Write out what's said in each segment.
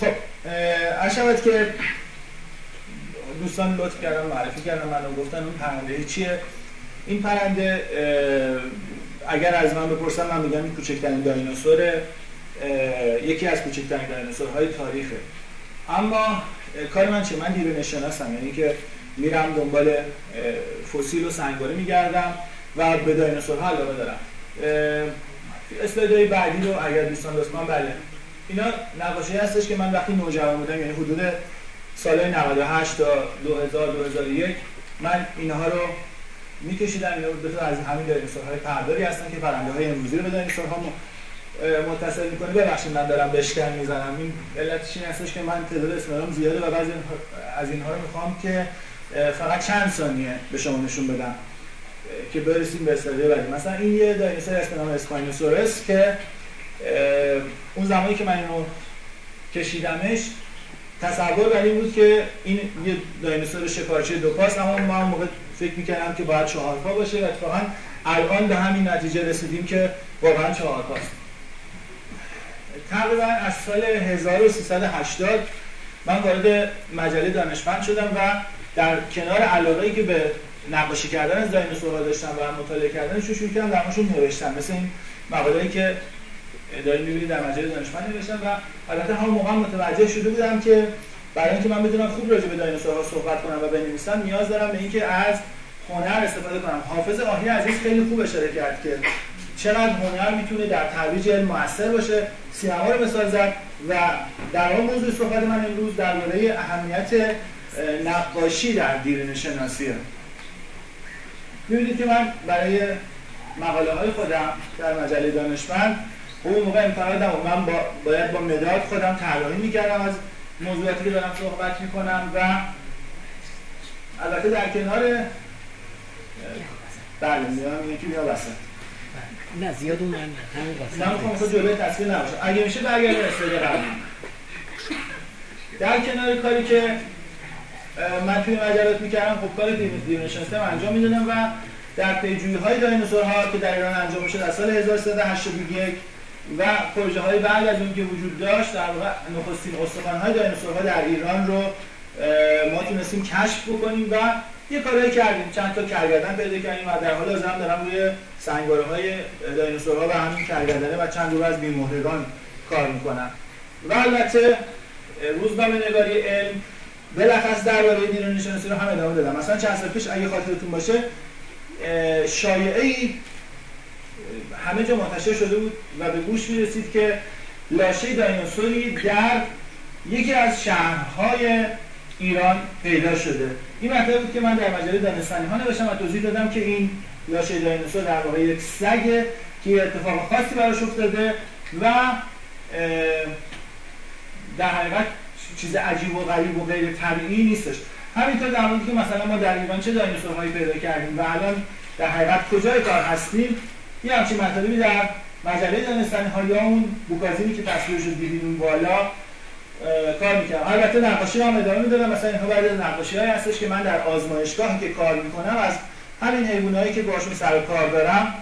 خب اشبت که دوستان لطف کردن معرفی کردن من گفتن اون پرنده چیه؟ این پرنده اگر از من بپرسن من میگم این کوچکترین دایناسور یکی از کوچکترین دایناسورهای تاریخه. اما کار من چه من دیرونش شناسم یعنی که میرم دنبال فسیل و سنگواره میگردم و به دایناسورها علاقه دارم. اسلایدهای بعدی رو اگر دوستان لطف بله. اینا نقاشی هستش که من وقتی نوجوان بودم یعنی حدود سال 98 تا 2000 2001 من اینها رو میکشیدم. اینا دو از همین دایناسورهای پرداری هستن که پرنده های امروزی رو به دایناسورها متصل می‌کنه ببخشید من دارم بشکن می‌زنم. این علتش این هستش که من تعداد اسمرام زیاده و بعضی از اینها رو می‌خوام که فقط چند ثانیه به شما نشون بدم که برسیم به استادیه بعدی. مثلا این یه دایناسور اسم نام اسپاینوسورس که اون زمانی که من اینو کشیدمش تصور بر این بود که این یه دایناسور شکارچی دو پاست اما ما موقع فکر می‌کردم که باید چهار پا باشه و اتفاقا الان به همین نتیجه رسیدیم که واقعا چهار پاست تقریبا از سال 1380 من وارد مجله دانشمند شدم و در کنار علاقه که به نقاشی کردن از دایناسورها داشتم و مطالعه کردن شروع کردم در موردشون نوشتم مثل این مقاله‌ای که داریم می‌بینید در مجله دانشمند نوشتم و البته همون موقع متوجه شده بودم که برای اینکه من بتونم خوب راجع به دایناسورها صحبت کنم و بنویسم نیاز دارم به اینکه از هنر استفاده کنم. حافظ آهی عزیز خیلی خوب اشاره کرد که چقدر هنر می‌تونه در ترویج علم موثر باشه. سینما رو مثال زد و در اون موضوع صحبت من امروز درباره اهمیت نقاشی در دیرین شناسیه می‌بینید که من برای مقاله های خودم در مجله دانشمند اون موقع امتحاناتم و من با باید با مداد خودم طراحی می‌کردم از موضوعاتی که دارم صحبت می‌کنم و البته در کنار بله میام یکی بیا وسط نه زیاد اون من همون وسط نه می‌خوام جلوی تصویر نباشه. اگه میشه برگردیم استودیو قبلی در کنار کاری که من توی مجلات می‌کردم خب کار دیون شناسم انجام می‌دادم و در پیجویی های دایناسورها که در ایران انجام شد در سال 1381 و پروژه های بعد از اون که وجود داشت در واقع نخستین استخوان های دایناسورها در ایران رو ما تونستیم کشف بکنیم و یه کارهایی کردیم. چند تا کرگردن پیدا کردیم و در حال حاضر دارم روی سنگواره های دایناسورها و همین کرگردنه و چند دور از بیمهرگان کار می‌کنم و البته روزنامه نگاری علم بلخص درباره نیرو شناسی رو هم ادامه دادم. مثلا چند سال پیش اگه خاطرتون باشه شایعه ای همه جا منتشر شده بود و به گوش می رسید که لاشه دایناسوری در یکی از شهرهای ایران پیدا شده. این مطلب بود که من در مجله دانستانی ها نوشتم و توضیح دادم که این لاشه دایناسور در واقع یک سگه که اتفاق خاصی براش افتاده و در حقیقت چیز عجیب و غریب و غیر طبیعی نیستش. همینطور در مورد که مثلا ما در ایران چه دایناسورهایی پیدا کردیم و الان در حقیقت کجای کار هستیم یه همچین مطالبی در مجله دانستانی ها یا اون بوکازینی که تصویرش رو دیدیم اون بالا کار می‌کنم البته نقاشی هم ادامه می‌دادم مثلا اینها بعد از نقاشی های هستش که من در آزمایشگاهی که کار می‌کنم از همین حیوانایی که باشون سر کار دارم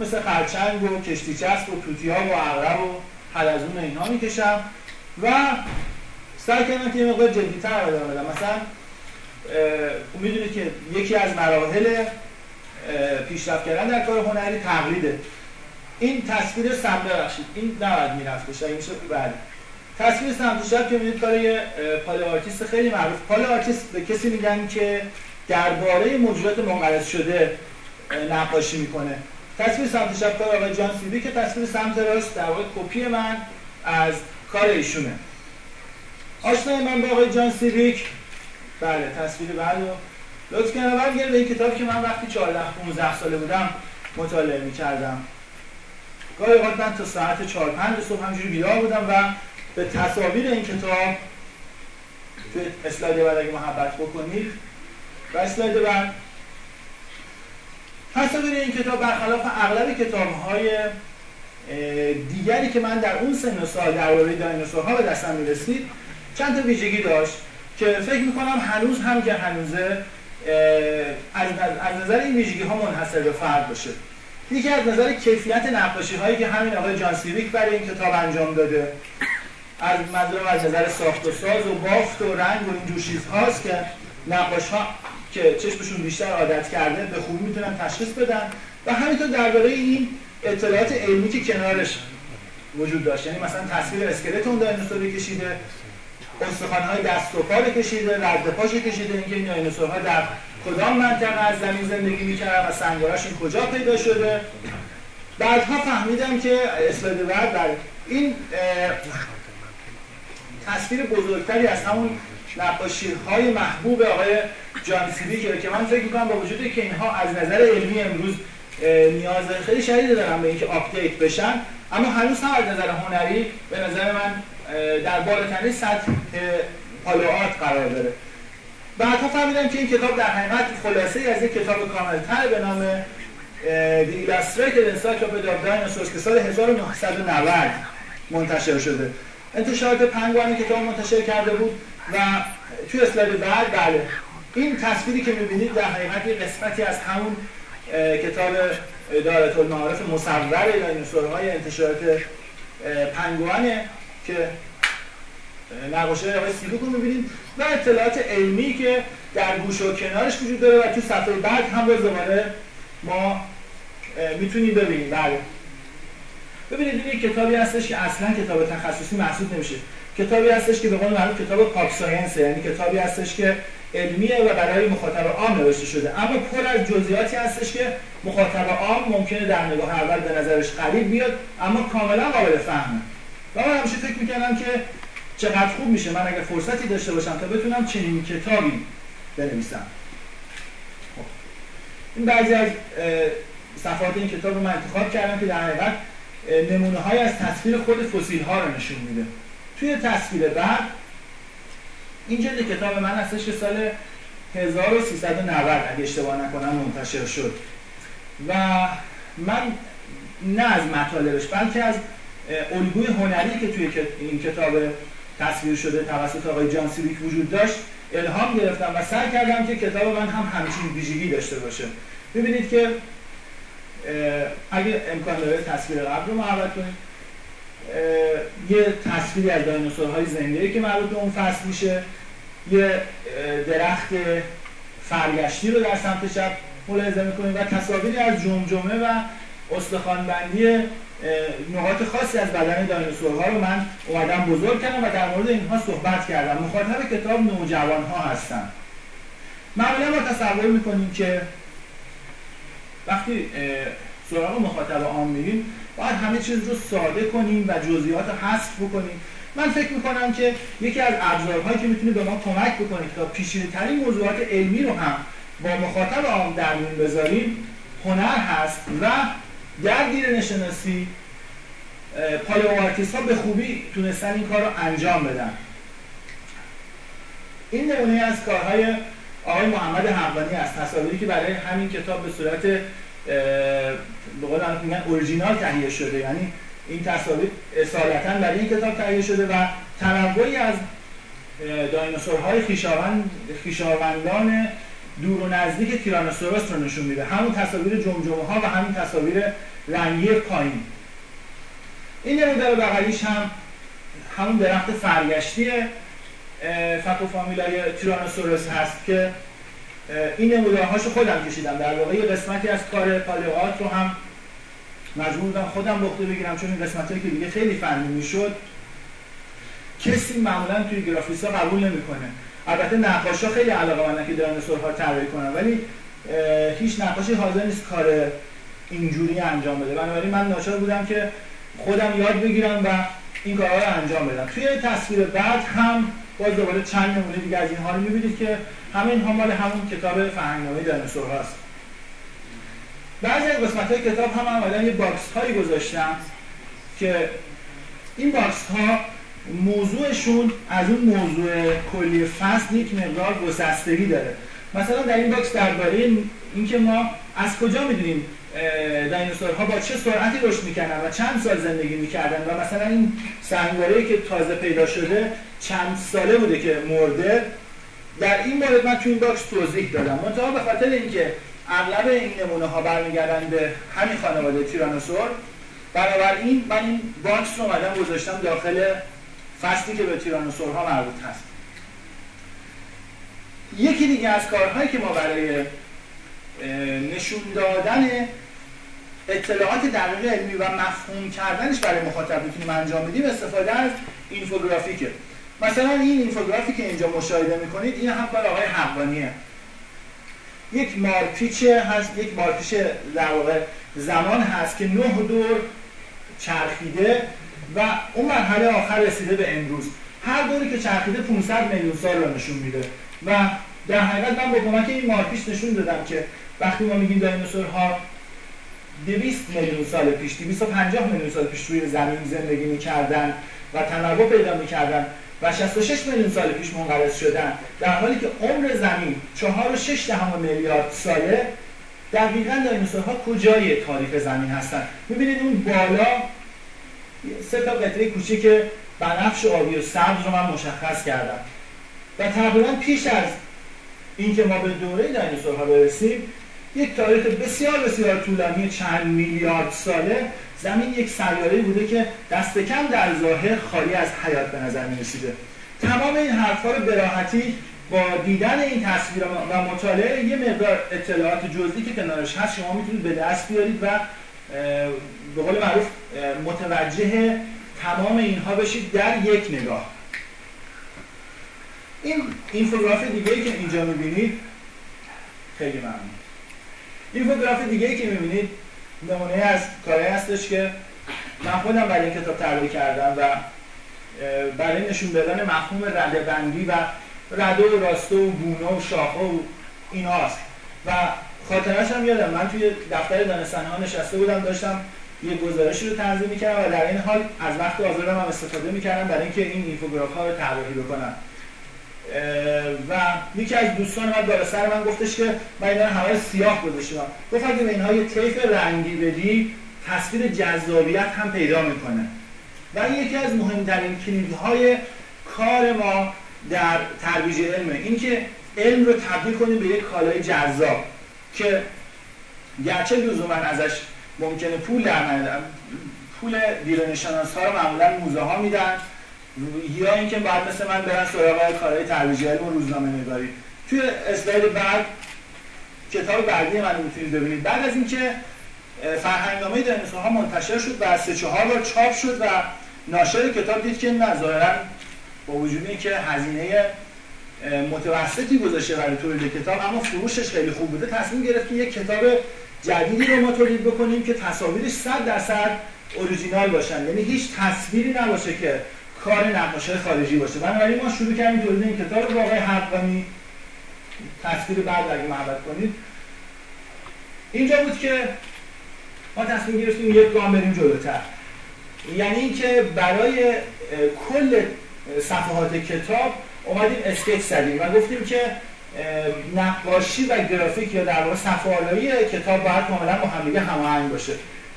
مثل خرچنگ و کشتی چسب و توتیا و عقرب و حلزون اینها می‌کشم و سعی کردم که یه مقدار جدیتر ادامه بدم. مثلا می‌دونید که یکی از مراحل پیشرفت کردن در کار هنری تقلیده. این تصویر سمت ببخشید. این نباید میرفتش اگه میشه بعد. تصویر سمت چپ که می‌دید کار یه paleoartist خیلی معروف. paleoartist به کسی میگن که درباره موجودات منقرض شده نقاشی می‌کنه. تصویر سمت چپ کار آقای جان سیبیکه تصویر سمت راست در واقع کپی من از کار ایشونه. آشنای من با آقای جان سیبیک بله تصویر بعد لطف کنم برگرد این کتاب که من وقتی 14 15 ساله بودم مطالعه می‌کردم. گاهی اوقات من تا ساعت 4 5 صبح همجوری بیدار بودم و به تصاویر این کتاب تو اسلاید بعد اگه محبت بکنید و اسلاید بعد تصاویر این کتاب برخلاف اغلب کتاب های دیگری که من در اون سن و سال درباره دایناسورها به دستم می‌رسید چند تا ویژگی داشت که فکر می‌کنم هنوز هم که هنوزه از, از نظر این ویژگی ها منحصر به فرد باشه. یکی از نظر کیفیت نقاشی هایی که همین آقای جان سیویک برای این کتاب انجام داده از منظورم از نظر ساخت و ساز و بافت و رنگ و اینجور چیزهاست که نقاش ها که چشمشون بیشتر عادت کرده به خوبی می‌تونن تشخیص بدن و همینطور درباره این اطلاعات علمی که کنارش وجود داشت. یعنی مثلا تصویر اسکلت اون دایناسور کشیده های دست و پا کشیده رد پاش کشیده. اینکه این دایناسورها در کدام منطقه از زمین زندگی می‌کردن و سنگاراشون کجا پیدا شده؟ بعدها فهمیدم که اسلاید بعد در این تصویر بزرگتری از همون نقاشی های محبوب آقای جان سیبی که من فکر می‌کنم با وجود که اینها از نظر علمی امروز نیاز خیلی شدید دارن به اینکه update بشن اما هنوز هم از نظر هنری به نظر من در بالاترین سطح paleoart قرار داره. بعدها فهمیدم که این کتاب در حقیقت خلاصه از یک کتاب کاملتر به نام The Illustrated Encyclopedia of Dinosaurs که سال 1990 منتشر شده. انتشارات پنگوئن کتاب منتشر کرده بود و توی اسلاید بعد بله. این تصویری که می‌بینید در حقیقت یک قسمتی از همون کتاب دارت المعارف مصور دایناسورهای انتشارات پنگوانه. که نقاشه آقای سیلوک رو می‌بینید و اطلاعات علمی که در گوش و کنارش وجود داره و تو صفحه بعد هم باز دوباره ما می‌تونیم ببینیم. بله. ببینید این کتابی هستش که اصلا کتاب تخصصی محسوب نمیشه. کتابی هستش که به قول معروف کتاب پاک ساینسه یعنی کتابی هستش که علمیه و برای مخاطب عام نوشته شده. اما پر از جزئیاتی هستش که مخاطب عام ممکنه در نگاه اول به نظرش غریب بیاد اما کاملا قابل فهمه. و من همیشه فکر می‌کردم که چقدر خوب میشه. من اگر فرصتی داشته باشم تا بتونم چنین کتابی بنویسم. خب. این بعضی از صفحات این کتاب رو من انتخاب کردم که در حقیقت نمونه های از تصویر خود فسیل ها رو نشون میده. توی تصویر بعد این جلد کتاب من هستش که سال 1390 اگه اشتباه نکنم منتشر شد. و من نه از مطالبش بلکه از الگوی هنری که توی این کتاب تصویر شده توسط آقای جان سیویک وجود داشت الهام گرفتم و سعی کردم که کتاب من هم همچین ویژگی داشته باشه. ببینید که اگه امکان داره تصویر قبل رو محبت کنید. یه تصویری از دایناسورهای زنده که مربوط به اون فصل میشه. یه درخت فرگشتی رو در سمت چپ ملاحظه می‌کنید و تصاویری از جمجمه و استخوانبندی نقاط خاصی از بدن دایناسورها رو من اومدم بزرگ کردم و در مورد اینها صحبت کردم. مخاطب کتاب نوجوان ها هستن معمولا ما تصور می‌کنیم که وقتی سراغ مخاطب عام میریم باید همه چیز رو ساده کنیم و جزئیات حذف بکنیم. من فکر می‌کنم که یکی از ابزارهایی که می‌تونه به ما کمک بکنه تا پیشینه ترین موضوعات علمی رو هم با مخاطب عام در میون بذاریم هنر هست و در نشناسی پالیوارتیست ها به خوبی تونستن این کار رو انجام بدن. این نمونه از کارهای آقای محمد حقانی است. تصاویری که برای همین کتاب به صورت به قول میگن اورجینال تهیه شده. یعنی این تصاویر اصالتا برای این کتاب تهیه شده و تنوعی از دایناسورهای خیشاوند خیشاوندان دور و نزدیک تیرانوسوروس رو نشون میده. همون تصاویر جمجمه ها و همین تصاویر رنگی پایین. این نمودار بغلیش هم همون درخت فرگشتی فکو فامیلای تیرانوسوروس هست که این نمودارهاشو خودم کشیدم. در واقع یه قسمتی از کار پالیوات رو هم مجبور بودم خودم بخته بگیرم چون این قسمتی که دیگه خیلی فنی می‌شد کسی معمولا توی گرافیسا قبول نمی‌کنه. البته نقاشا خیلی علاقه مندن که دایناسورها طراحی کنن ولی هیچ نقاشی حاضر نیست کار اینجوری انجام بده. بنابراین من ناچار بودم که خودم یاد بگیرم و این کارها رو انجام بدم. توی تصویر بعد هم باز دوباره چند نمونه دیگه از اینها رو می‌بینید که همه اینها مال همون کتاب فرهنگنامه دایناسور هست بعضی از قسمت های کتاب هم آمدن یه box هایی گذاشتم که این box ها موضوعشون از اون موضوع کلی فصل یک مقدار گسستگی داره. مثلا در این box درباره اینکه ما از کجا می‌دونیم دایناسورها با چه سرعتی رشد می‌کردن و چند سال زندگی می‌کردن و مثلا این سنگواره که تازه پیدا شده چند ساله بوده که مرده در این مورد من تو این box توضیح دادم. منتها به خاطر اینکه اغلب این نمونه ها برمیگردن به همین خانواده تیرانوسور بنابراین من این box رو اومدم گذاشتم داخل فصلی که به تیرانوسورها مربوط هست. یکی دیگه از کارهایی که ما برای نشون دادن اطلاعات دقیق علمی و مفهوم کردنش برای مخاطب می‌تونیم انجام بدیم استفاده از اینفوگرافیکه. مثلا این اینفوگرافی که اینجا مشاهده می‌کنید این هم کار آقای حقانیه. یک مارپیچ هست یک مارپیچ در واقع زمان هست که نه دور چرخیده و اون مرحله آخر رسیده به امروز. هر دوری که چرخیده 500 میلیون سال رو نشون میده. و در حقیقت من با کمک این مارپیچ نشون دادم که وقتی ما میگیم دایناسورها 200 میلیون سال پیش 250 میلیون سال پیش روی زمین زندگی می‌کردن و تنوع پیدا می‌کردن و 66 میلیون سال پیش منقرض شدن در حالی که عمر زمین 4 و 6 دهم میلیارد ساله دقیقا دایناسورها کجای تاریخ زمین هستن؟ می‌بینید اون بالا سه تا قطعه کوچیک بنفش آبی و سبز رو من مشخص کردم. و تقریبا پیش از اینکه ما به دوره دایناسورها برسیم یک تاریخ بسیار بسیار طولانی چند میلیارد ساله زمین یک سیاره بوده که دست کم در ظاهر خالی از حیات به نظر می رسیده تمام این حرفها رو براحتی با دیدن این تصویر و مطالعه یه مقدار اطلاعات جزئی که کنارش هست شما می‌تونید به دست بیارید و به قول معروف متوجه تمام اینها بشید در یک نگاه. این اینفوگراف دیگه ای که اینجا می‌بینید خیلی ممنون. اینفوگراف دیگه ای که می‌بینید نمونه از کاری هستش که من خودم برای این کتاب طراحی کردم و برای نشون دادن مفهوم رده بندی و رده و راسته و گونه و شاخه و ایناست. و خاطرش هم یادم من توی دفتر دانستانه ها نشسته بودم داشتم یه گزارشی رو تنظیم می‌کردم و در این حال از وقت آزادم هم استفاده می‌کردم برای اینکه این اینفوگراف ها رو طراحی بکنم. و یکی از دوستان من بالا سر من گفتش که من اینا همه سیاه گذاشتم. گفت اگه به اینها یه طیف رنگی بدی تصویر جذابیت هم پیدا می‌کنه. و یکی از مهمترین کلیدهای کار ما در ترویج علمه. اینکه علم رو تبدیل کنیم به یک کالای جذاب. که گرچه لزوما ازش ممکنه پول در پول دیرنشانس ها رو معمولا موزه ها میدن. یا اینکه بعد مثل من برن سراغ کارهای ترویج علم و روزنامه نگاری. توی اسلاید بعد کتاب بعدی من می‌تونید ببینید. بعد از اینکه فرهنگنامه دانشگاه ها منتشر شد و سه چهار بار چاپ شد و ناشر کتاب دید که نه با وجود اینکه هزینه متوسطی گذاشته برای تولید کتاب اما فروشش خیلی خوب بوده. تصمیم گرفت که یک کتاب جدیدی رو ما تولید بکنیم که تصاویرش 100 درصد اوریجینال باشن. یعنی هیچ تصویری نباشه که کار نقاشه خارجی باشه. بنابراین ما شروع کردیم تولید این کتاب رو آقای حقانی تصویر بعد اگه محبت کنید. اینجا بود که ما تصمیم گرفتیم یک گام بریم جلوتر. یعنی اینکه برای کل صفحات کتاب اومدیم اسکیچ زدیم و گفتیم که نقاشی و گرافیک یا در واقع صفحه کتاب باید کاملا با هم دیگه هماهنگ باشه.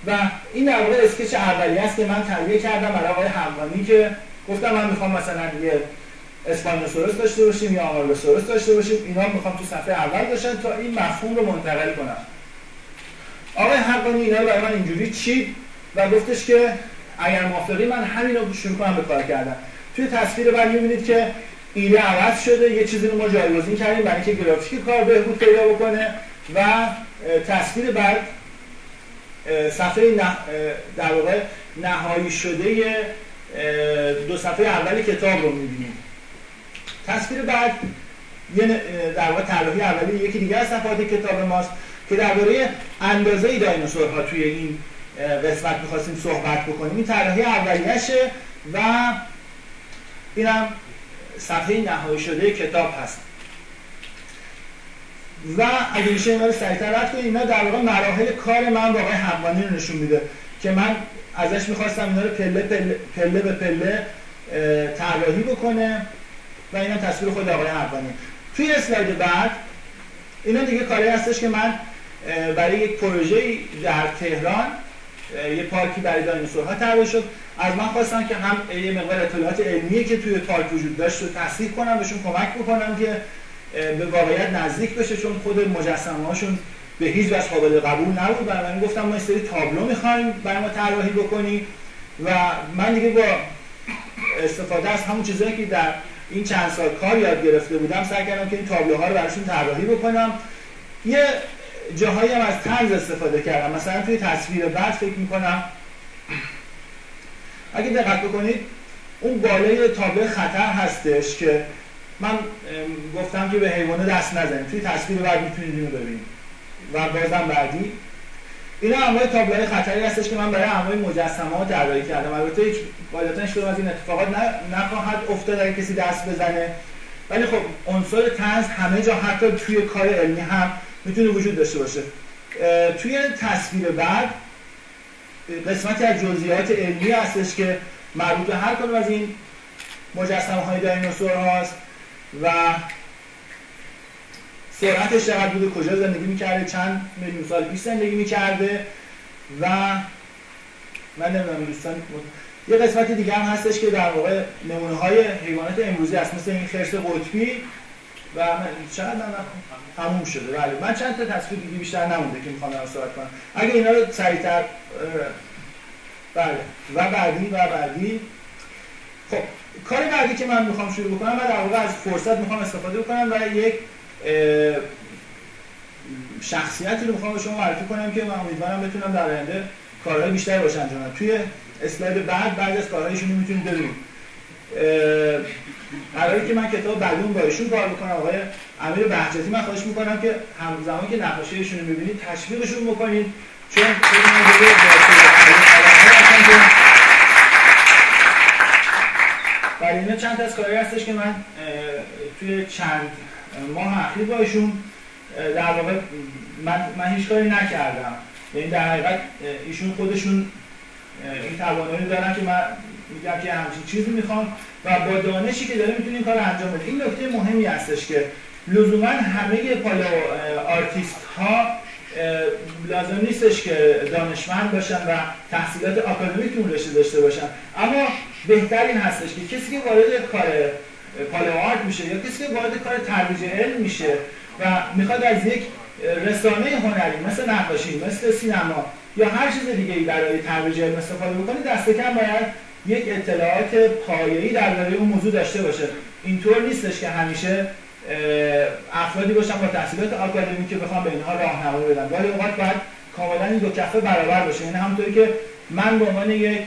و این در واقع اسکچ اولیه است که من تهیه کردم برای آقای حقانی که گفتم من می‌خوام مثلا یه اسپانوسورس داشته باشیم یا آمارگوسورس داشته باشیم اینا می‌خوام تو صفحه اول باشن تا این مفهوم رو منتقل کنم. آقای حقانی اینا برای من اینجوری چید و گفتش که اگر موافقی من همین رو شروع کنم به کار کردن. توی تصویر بعد می‌بینید که ایده عوض شده. یه چیزی رو ما جایگزین کردیم برای اینکه گرافیک کار بهبود پیدا بکنه و تصویر بعد صفحه در واقع نهایی شده دو صفحه اول کتاب رو می‌بینیم. تصویر بعد یه در واقع طراحی اولی یکی دیگه از صفحات کتاب ماست که درباره اندازه دایناسورها توی این قسمت می‌خواستیم صحبت بکنیم. این طراحی اولیشه و اینم صفحه نهایی شده کتاب هست. و اگه میشه اینا رو سریعتر رد کنیم اینا در واقع مراحل کار من با آقای رو نشون میده که من ازش می‌خواستم اینا رو پله, پله, پله به پله طراحی بکنه و اینا تصویر خود آقای حقانی. توی اسلاید بعد اینا دیگه کاری هستش که من برای یک پروژه در تهران یه پارکی برای دایناسورها طراحی شد. از من خواستم که هم یه مقدار اطلاعات علمی که توی پارک وجود داشت رو تصدیق کنم بهشون کمک بکنم که به واقعیت نزدیک بشه چون خود مجسمه هاشون به هیچ وجه قابل قبول نبود. من گفتم ما این سری تابلو می‌خوایم برای ما طراحی بکنیم و من دیگه با استفاده از همون چیزایی که در این چند سال کار یاد گرفته بودم سعی کردم که این تابلوها رو براشون طراحی بکنم. یه جاهایی هم از طنز استفاده کردم. مثلا توی تصویر بعد فکر می‌کنم. اگه دقت بکنید اون بالای تابلو خطر هستش که من گفتم که به حیوانه دست نزنید. توی تصویر بعد می‌تونید اینو ببینید. و بازم بعدی. اینا انواع تابلوهای خطری هستش که من برای انواع مجسمه ها طراحی کردم. البته هیچ قاعدتا هیچ از این اتفاقات نخواهد افتاد اگه کسی دست بزنه. ولی خب عنصر تنز همه جا حتی توی کار علمی هم می‌تونه وجود داشته باشه. توی تصویر بعد قسمتی از جزئیات علمی هستش که مربوط به هر کدوم از این مجسمه های دایناسور هاست و سرعتش چقدر بوده کجا زندگی می‌کرده چند میلیون سال پیش زندگی می‌کرده و من نمی‌دونم دوستان یه قسمت دیگه هم هستش که در واقع نمونه های حیوانات امروزی هست مثل این خرس قطبی. و چقدر من تموم شده. بله. من چند تا تصویر دیگه بیشتر نمونده که می‌خوام صحبت کنم. اگه اینا رو سریعتر بله. و بعدی و بعدی. خب کار بعدی که من می‌خوام شروع بکنم من در واقع از فرصت می‌خوام استفاده بکنم و یک شخصیتی رو می‌خوام به شما معرفی کنم که من امیدوارم بتونم در آینده کارهای بیشتری باشن انجام توی اسلاید بعد بعد از کارهایشون می‌تونید ببینید. قراری که من کتاب بعدون با ایشون کار بکنم آقای امیر بهجتی من خواهش می‌کنم که همزمان که نقاشیشون رو می‌بینید تشویقشون بکنید چون برای اینا چند از کاری هستش که من توی چند ماه اخیر با در واقع من, من هیچ کاری نکردم یعنی در حقیقت ایشون خودشون این توانایی دارن که من میگم که همچین چیزی می‌خوام و با دانشی که داره می‌تونیم کار انجام بده این نکته مهمی هستش که لزوما همه paleoartist ها لازم نیستش که دانشمند باشن و تحصیلات اون رشته داشته باشن. اما بهترین هستش که کسی که وارد کار پالو آرت میشه یا کسی که وارد کار ترویج علم میشه و می‌خواد از یک رسانه هنری مثل نقاشی مثل سینما یا هر چیز دیگه ای برای ترویج علم استفاده بکنه دست کم باید یک اطلاعات پایه‌ای درباره اون موضوع داشته باشه. اینطور نیستش که همیشه افرادی باشن با تحصیلات آکادمی که بخوام به اینها راهنمایی بدن. ولی اوقات باید کاملا این دو کفه برابر باشه. یعنی همونطوری که من به عنوان یک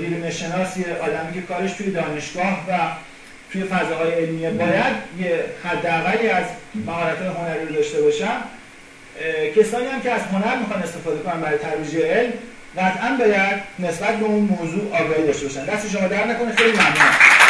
دیرینه شناسی آدمی که کارش توی دانشگاه و توی فضاهای علمیه باید یه حداقلی از مهارت هنری داشته باشم. کسانی هم که از هنر می‌خوان استفاده کنن برای ترویج علم قطعا باید نسبت به اون موضوع آگاهی داشته باشن. دست شما در نکنه خیلی ممنون